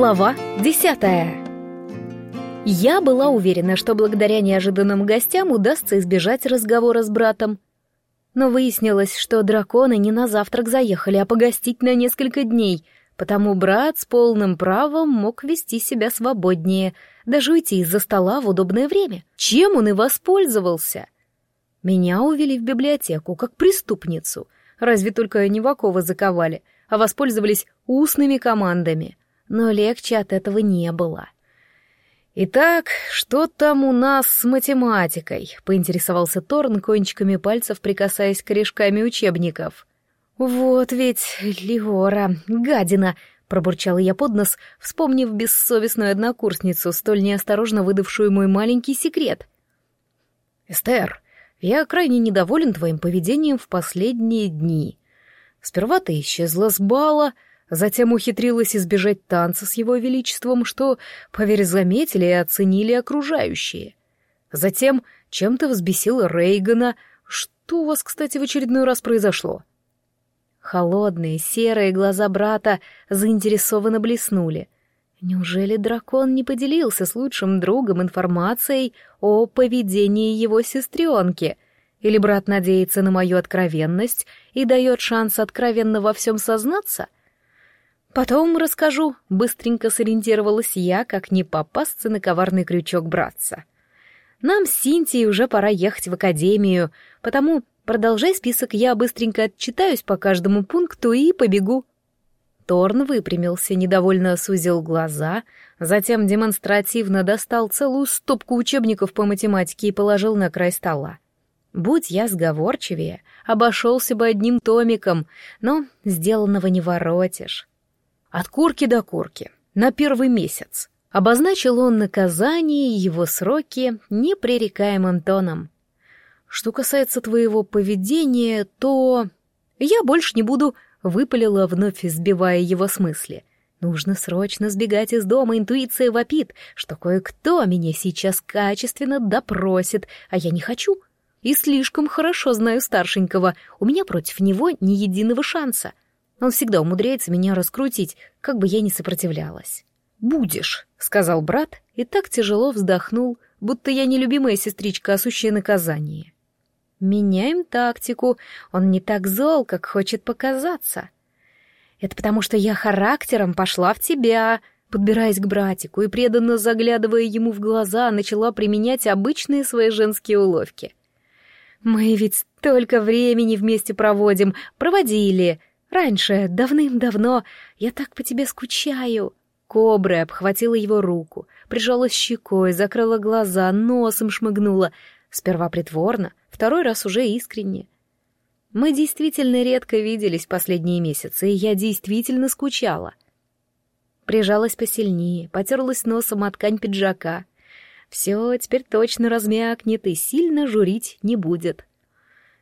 Глава десятая. Я была уверена, что благодаря неожиданным гостям удастся избежать разговора с братом. Но выяснилось, что драконы не на завтрак заехали, а погостить на несколько дней, потому брат с полным правом мог вести себя свободнее, даже уйти из-за стола в удобное время. Чем он и воспользовался? Меня увели в библиотеку, как преступницу. Разве только Невакова заковали, а воспользовались устными командами — но легче от этого не было. «Итак, что там у нас с математикой?» — поинтересовался Торн кончиками пальцев, прикасаясь корешками учебников. «Вот ведь, Леора, гадина!» — пробурчала я под нос, вспомнив бессовестную однокурсницу, столь неосторожно выдавшую мой маленький секрет. «Эстер, я крайне недоволен твоим поведением в последние дни. Сперва ты исчезла с бала, — Затем ухитрилась избежать танца с его величеством, что, поверь, заметили и оценили окружающие. Затем чем-то взбесила Рейгана. Что у вас, кстати, в очередной раз произошло? Холодные, серые глаза брата заинтересованно блеснули. Неужели дракон не поделился с лучшим другом информацией о поведении его сестренки? Или брат надеется на мою откровенность и дает шанс откровенно во всем сознаться — «Потом расскажу», — быстренько сориентировалась я, как не попасться на коварный крючок братца. «Нам с Синтией уже пора ехать в академию, потому продолжай список, я быстренько отчитаюсь по каждому пункту и побегу». Торн выпрямился, недовольно сузил глаза, затем демонстративно достал целую стопку учебников по математике и положил на край стола. Будь я сговорчивее, обошелся бы одним томиком, но сделанного не воротишь. От курки до курки. На первый месяц. Обозначил он наказание и его сроки непререкаемым тоном. Что касается твоего поведения, то... Я больше не буду, выпалила, вновь сбивая его с мысли. Нужно срочно сбегать из дома, интуиция вопит, что кое-кто меня сейчас качественно допросит, а я не хочу. И слишком хорошо знаю старшенького, у меня против него ни единого шанса. Он всегда умудряется меня раскрутить, как бы я ни сопротивлялась. «Будешь», — сказал брат, и так тяжело вздохнул, будто я не любимая сестричка, а сущее наказание. «Меняем тактику. Он не так зол, как хочет показаться». «Это потому, что я характером пошла в тебя», подбираясь к братику и преданно заглядывая ему в глаза, начала применять обычные свои женские уловки. «Мы ведь столько времени вместе проводим, проводили», Раньше, давным-давно, я так по тебе скучаю. Кобра обхватила его руку, прижалась щекой, закрыла глаза, носом шмыгнула. Сперва притворно, второй раз уже искренне. Мы действительно редко виделись последние месяцы, и я действительно скучала. Прижалась посильнее, потерлась носом от ткань пиджака. Все, теперь точно размякнет и сильно журить не будет.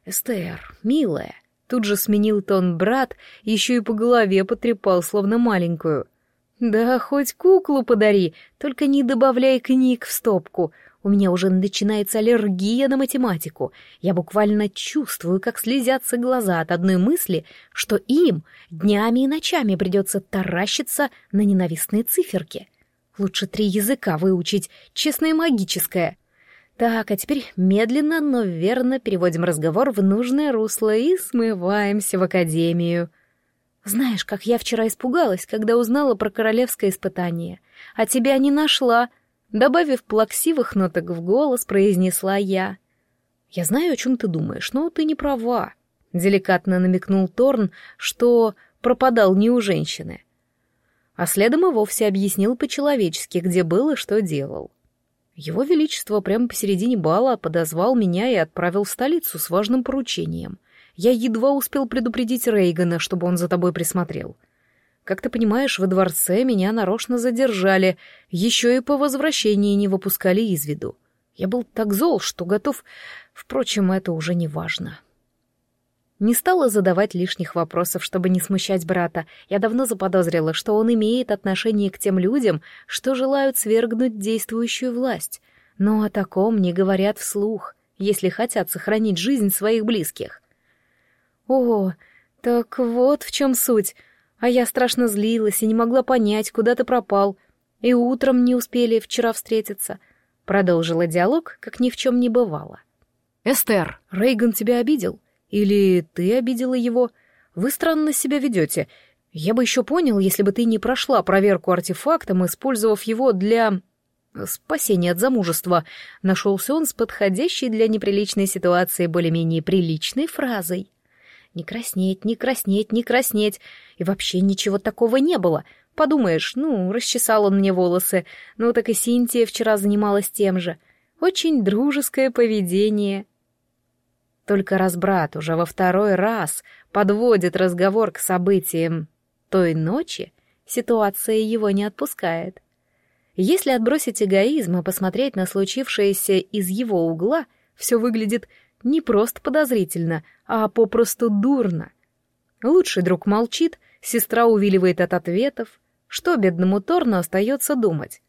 «Эстер, милая», Тут же сменил тон брат, еще и по голове потрепал, словно маленькую. «Да хоть куклу подари, только не добавляй книг в стопку. У меня уже начинается аллергия на математику. Я буквально чувствую, как слезятся глаза от одной мысли, что им днями и ночами придется таращиться на ненавистные циферки. Лучше три языка выучить, честное магическое». Так, а теперь медленно, но верно переводим разговор в нужное русло и смываемся в академию. Знаешь, как я вчера испугалась, когда узнала про королевское испытание, а тебя не нашла, добавив плаксивых ноток в голос, произнесла я. Я знаю, о чем ты думаешь, но ты не права. Деликатно намекнул Торн, что пропадал не у женщины. А следом и вовсе объяснил по-человечески, где был и что делал. Его Величество прямо посередине бала подозвал меня и отправил в столицу с важным поручением. Я едва успел предупредить Рейгана, чтобы он за тобой присмотрел. Как ты понимаешь, во дворце меня нарочно задержали, еще и по возвращении не выпускали из виду. Я был так зол, что готов... Впрочем, это уже не важно. Не стала задавать лишних вопросов, чтобы не смущать брата. Я давно заподозрила, что он имеет отношение к тем людям, что желают свергнуть действующую власть. Но о таком не говорят вслух, если хотят сохранить жизнь своих близких. О, так вот в чем суть. А я страшно злилась и не могла понять, куда ты пропал. И утром не успели вчера встретиться. Продолжила диалог, как ни в чем не бывало. «Эстер, Рейган тебя обидел? Или ты обидела его? Вы странно себя ведете. Я бы еще понял, если бы ты не прошла проверку артефактом, использовав его для... спасения от замужества. Нашелся он с подходящей для неприличной ситуации более-менее приличной фразой. Не краснеть, не краснеть, не краснеть. И вообще ничего такого не было. Подумаешь, ну, расчесал он мне волосы. Ну, так и Синтия вчера занималась тем же. Очень дружеское поведение. Только раз брат уже во второй раз подводит разговор к событиям той ночи, ситуация его не отпускает. Если отбросить эгоизм и посмотреть на случившееся из его угла, все выглядит не просто подозрительно, а попросту дурно. Лучший друг молчит, сестра увиливает от ответов. Что бедному Торну остается думать?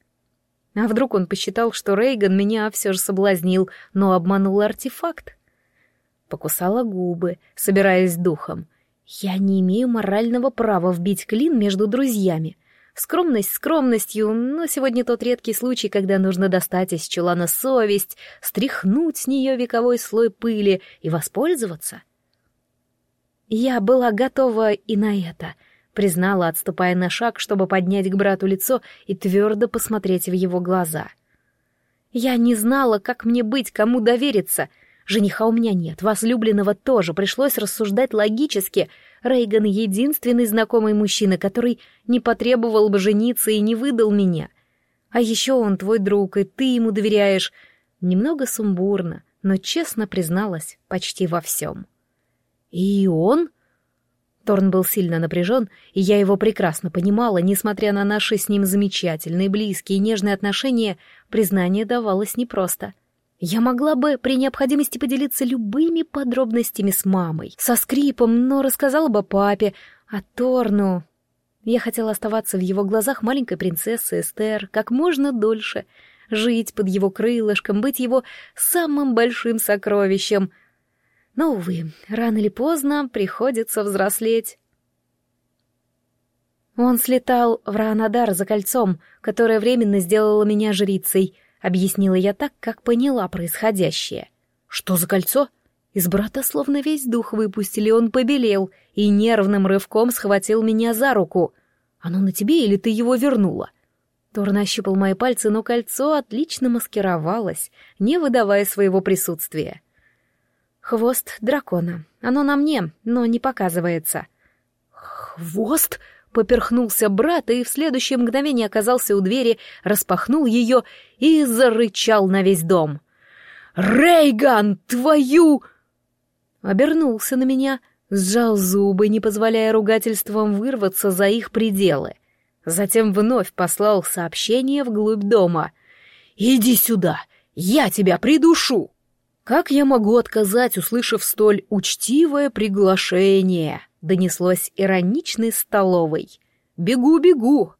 А вдруг он посчитал, что Рейган меня все же соблазнил, но обманул артефакт? Покусала губы, собираясь духом. Я не имею морального права вбить клин между друзьями. Скромность скромностью, но сегодня тот редкий случай, когда нужно достать из чулана совесть, стряхнуть с нее вековой слой пыли и воспользоваться. Я была готова и на это, признала, отступая на шаг, чтобы поднять к брату лицо и твердо посмотреть в его глаза. Я не знала, как мне быть, кому довериться. Жениха у меня нет, возлюбленного тоже, пришлось рассуждать логически — Рейган — единственный знакомый мужчина, который не потребовал бы жениться и не выдал меня. А еще он твой друг, и ты ему доверяешь. Немного сумбурно, но честно призналась почти во всем. И он? Торн был сильно напряжен, и я его прекрасно понимала, несмотря на наши с ним замечательные, близкие и нежные отношения, признание давалось непросто. Я могла бы при необходимости поделиться любыми подробностями с мамой, со скрипом, но рассказала бы папе, а Торну... Я хотела оставаться в его глазах маленькой принцессой Эстер как можно дольше, жить под его крылышком, быть его самым большим сокровищем. Но, увы, рано или поздно приходится взрослеть. Он слетал в Раанадар за кольцом, которое временно сделало меня жрицей —— объяснила я так, как поняла происходящее. «Что за кольцо?» Из брата словно весь дух выпустили, он побелел и нервным рывком схватил меня за руку. «Оно на тебе или ты его вернула?» Тор нащупал мои пальцы, но кольцо отлично маскировалось, не выдавая своего присутствия. «Хвост дракона. Оно на мне, но не показывается». «Хвост?» Поперхнулся брат и в следующее мгновение оказался у двери, распахнул ее и зарычал на весь дом. «Рейган, твою!» Обернулся на меня, сжал зубы, не позволяя ругательствам вырваться за их пределы. Затем вновь послал сообщение вглубь дома. «Иди сюда, я тебя придушу!» Как я могу отказать, услышав столь учтивое приглашение? Донеслось ироничной столовой. Бегу, бегу,